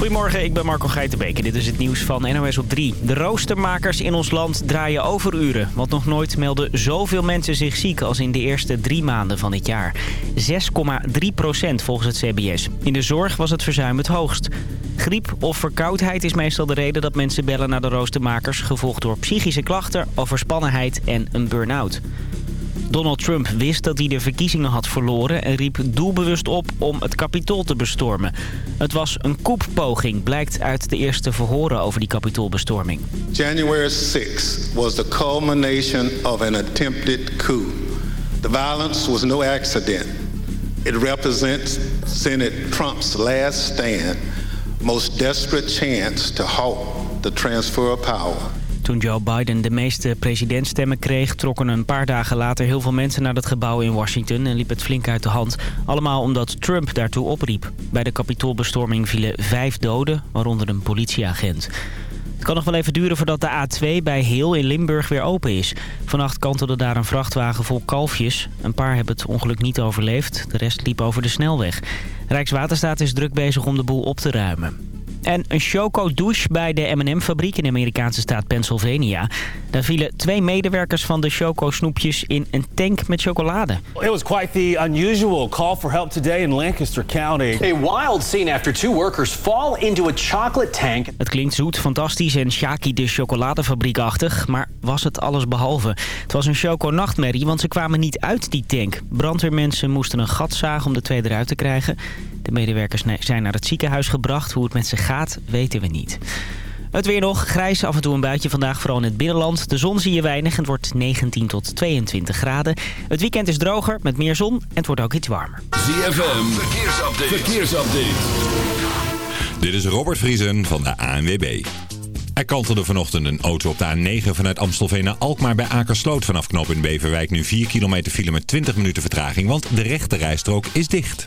Goedemorgen, ik ben Marco Geitenbeek en dit is het nieuws van NOS op 3. De roostermakers in ons land draaien overuren. Want nog nooit melden zoveel mensen zich ziek als in de eerste drie maanden van dit jaar. 6,3 procent volgens het CBS. In de zorg was het verzuim het hoogst. Griep of verkoudheid is meestal de reden dat mensen bellen naar de roostermakers... gevolgd door psychische klachten, overspannenheid en een burn-out. Donald Trump wist dat hij de verkiezingen had verloren... en riep doelbewust op om het kapitool te bestormen. Het was een koeppoging, blijkt uit de eerste verhoren over die kapitoolbestorming. January 6 was the culmination of an attempted coup. The violence was no accident. It represents Senator Trump's last stand, most desperate chance to halt the transfer of power. Toen Joe Biden de meeste presidentsstemmen kreeg... trokken een paar dagen later heel veel mensen naar het gebouw in Washington... en liep het flink uit de hand. Allemaal omdat Trump daartoe opriep. Bij de kapitoolbestorming vielen vijf doden, waaronder een politieagent. Het kan nog wel even duren voordat de A2 bij Heel in Limburg weer open is. Vannacht kantelde daar een vrachtwagen vol kalfjes. Een paar hebben het ongeluk niet overleefd. De rest liep over de snelweg. Rijkswaterstaat is druk bezig om de boel op te ruimen. En een choco-douche bij de M&M-fabriek in de Amerikaanse staat Pennsylvania. Daar vielen twee medewerkers van de choco-snoepjes in een tank met chocolade. It was quite the unusual call for help today in Lancaster County. A wild scene after two workers fall into a chocolate tank. Het klinkt zoet, fantastisch en Shaki de chocoladefabriekachtig, maar was het alles behalve. Het was een choco-nachtmerrie, want ze kwamen niet uit die tank. Brandweermensen moesten een gat zagen om de twee eruit te krijgen. De medewerkers zijn naar het ziekenhuis gebracht. Hoe het met ze gaat, weten we niet. Het weer nog. Grijs, af en toe een buitje vandaag, vooral in het binnenland. De zon zie je weinig en het wordt 19 tot 22 graden. Het weekend is droger, met meer zon en het wordt ook iets warmer. ZFM, verkeersupdate. verkeersupdate. Dit is Robert Vriesen van de ANWB. Er kantelde vanochtend een auto op de A9 vanuit Amstelveen naar Alkmaar bij Akersloot. Vanaf knop in Beverwijk nu 4 kilometer file met 20 minuten vertraging, want de rechte rijstrook is dicht.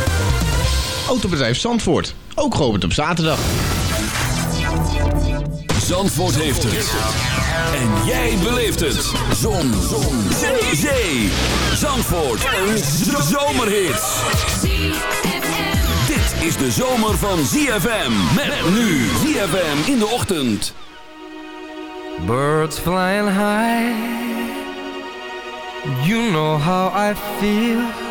Autobedrijf Zandvoort, ook geopend op zaterdag. Zandvoort heeft het. En jij beleeft het. Zon. Zon. Zee. Zee. Zandvoort. Een zomerhit. Dit is de zomer van ZFM. Met nu ZFM in de ochtend. Birds flying high. You know how I feel.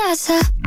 casa.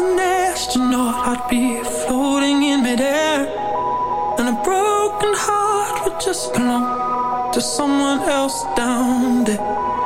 an astronaut, I'd be floating in midair. And a broken heart would just belong to someone else down there.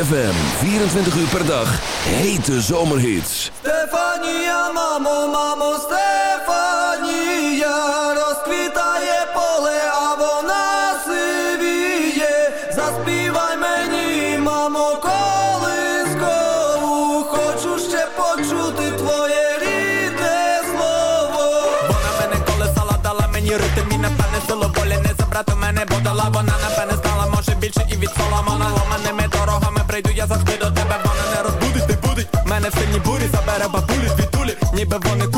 FM 24 uur per dag. Hete zomerhits. Stefania, mamo, mamo, Stefania. Even wanneer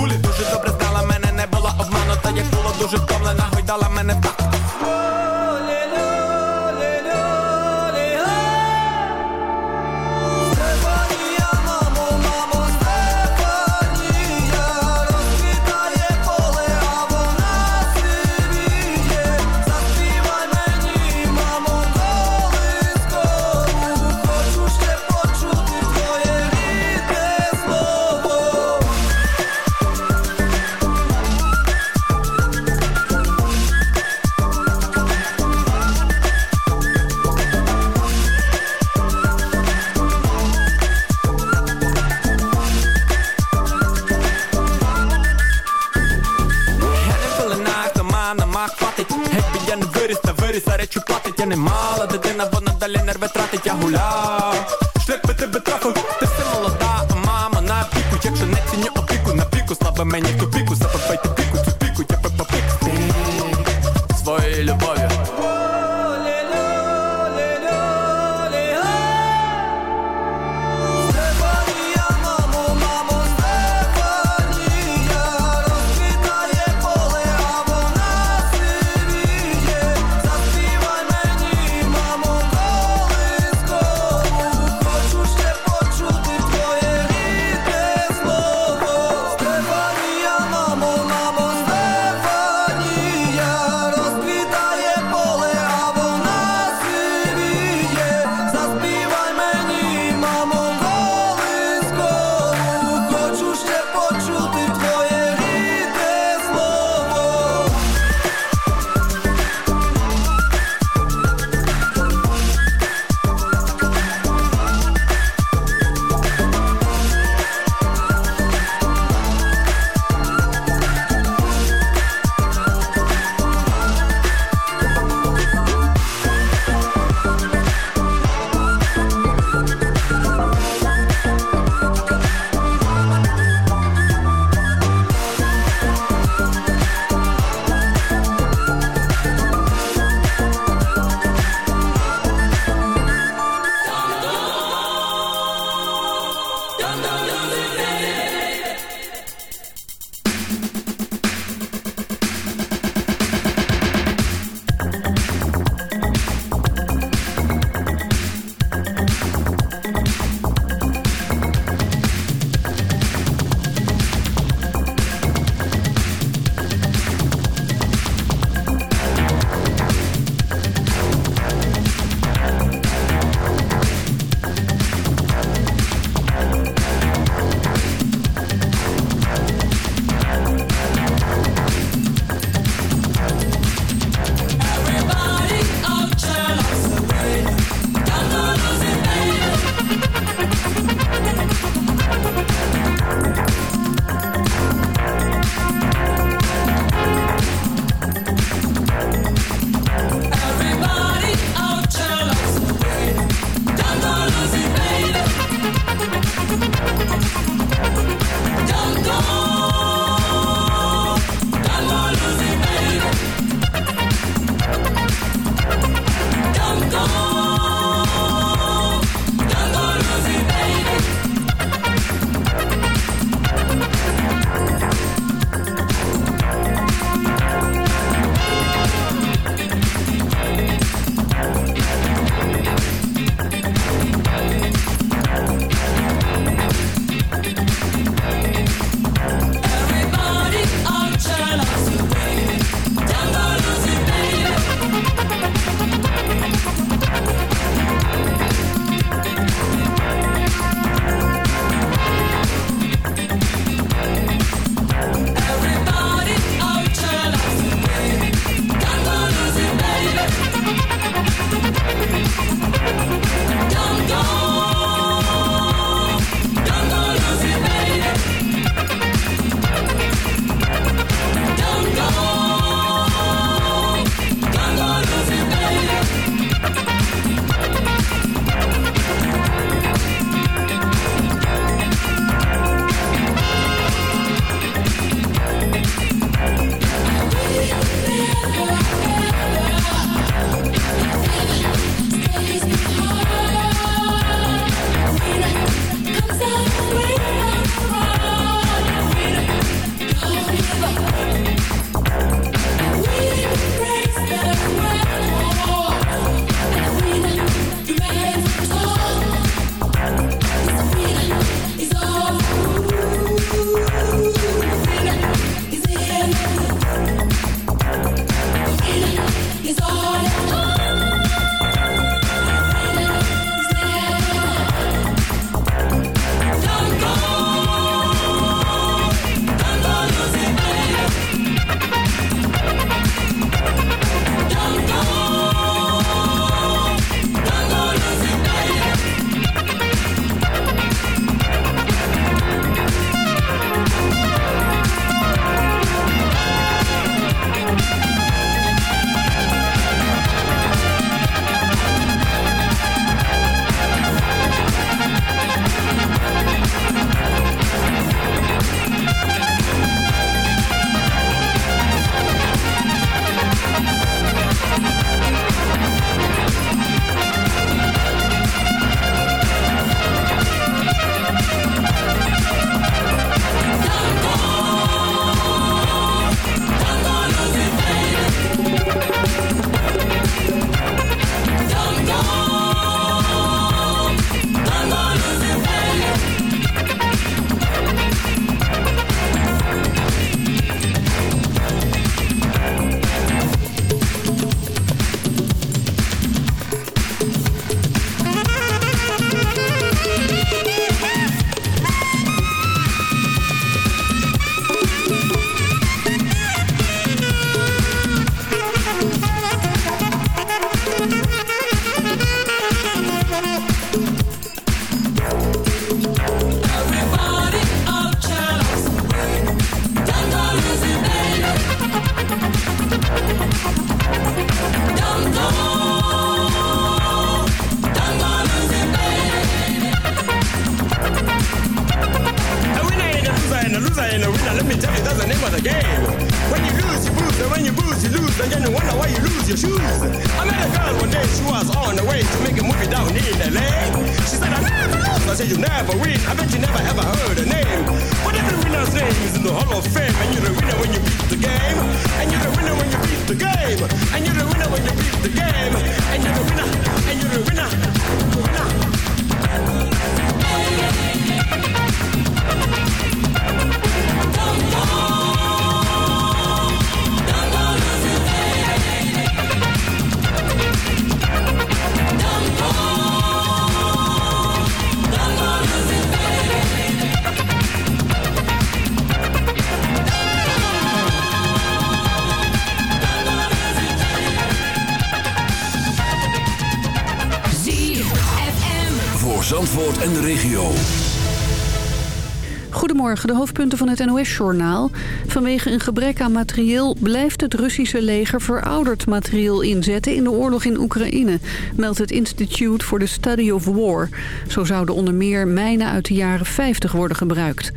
De hoofdpunten van het NOS-journaal. Vanwege een gebrek aan materieel blijft het Russische leger verouderd materieel inzetten in de oorlog in Oekraïne, meldt het Institute for the Study of War. Zo zouden onder meer mijnen uit de jaren 50 worden gebruikt.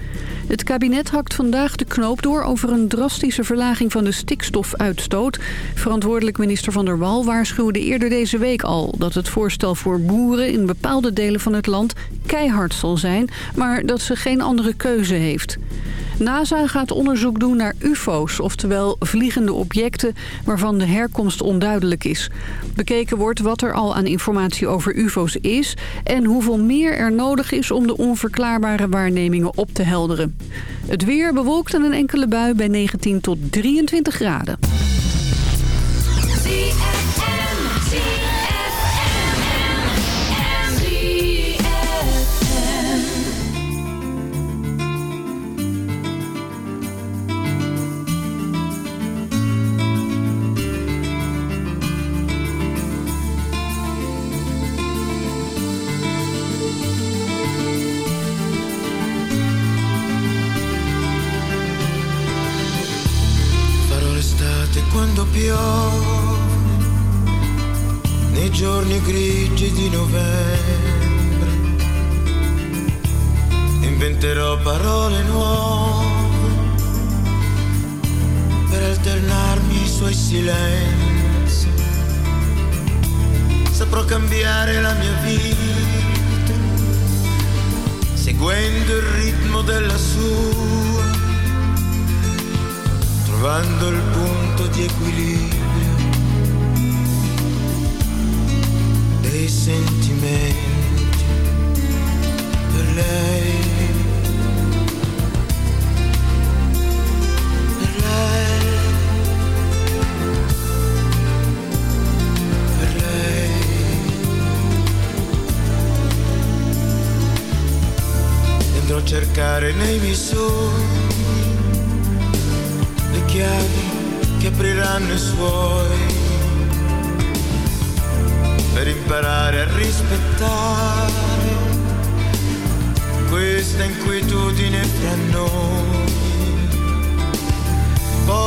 Het kabinet hakt vandaag de knoop door over een drastische verlaging van de stikstofuitstoot. Verantwoordelijk minister Van der Wal waarschuwde eerder deze week al dat het voorstel voor boeren in bepaalde delen van het land keihard zal zijn, maar dat ze geen andere keuze heeft. NASA gaat onderzoek doen naar ufo's, oftewel vliegende objecten waarvan de herkomst onduidelijk is. Bekeken wordt wat er al aan informatie over ufo's is en hoeveel meer er nodig is om de onverklaarbare waarnemingen op te helderen. Het weer bewolkt en een enkele bui bij 19 tot 23 graden.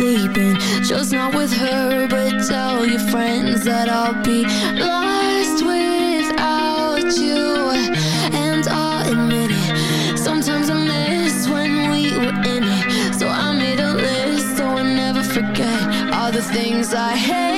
Just not with her But tell your friends that I'll be lost without you. And I'll admit it Sometimes I miss when we were in it. So I made a list so I never forget All the things I hate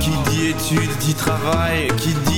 Qui dit études dit travail. Qui dit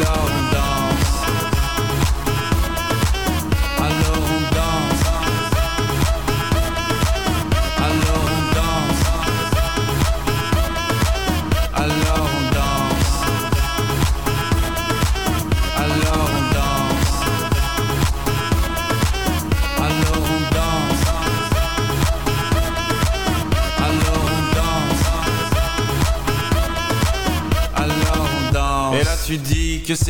alone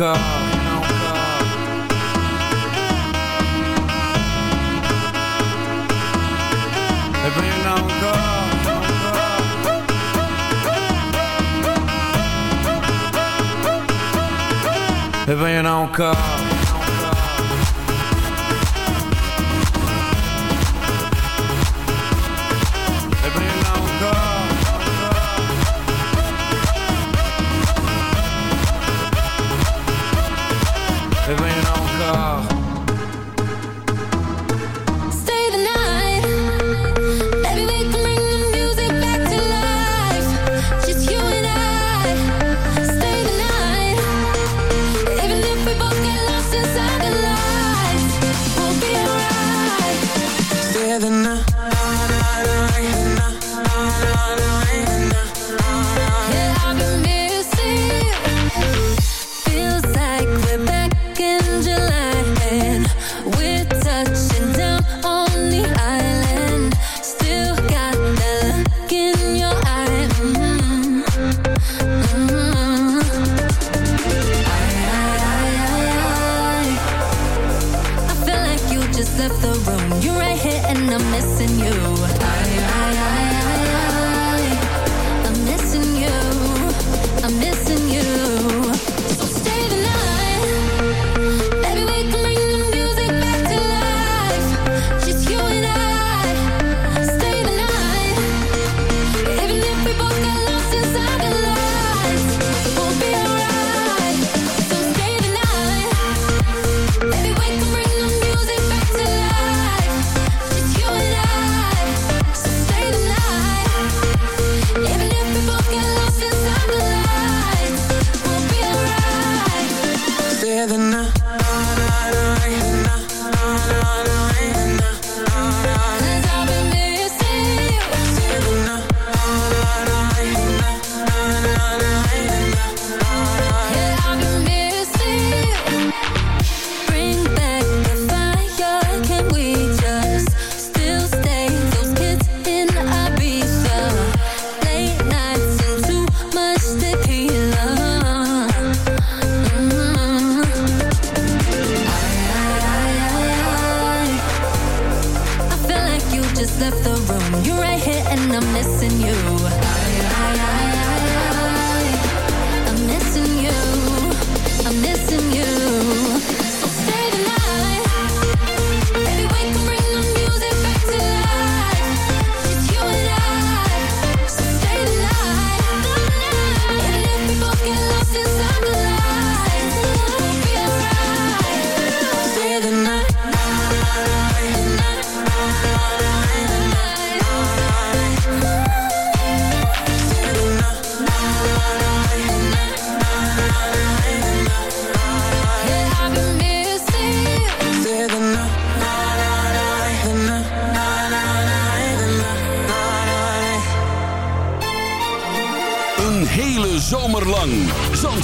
encore Et bien encore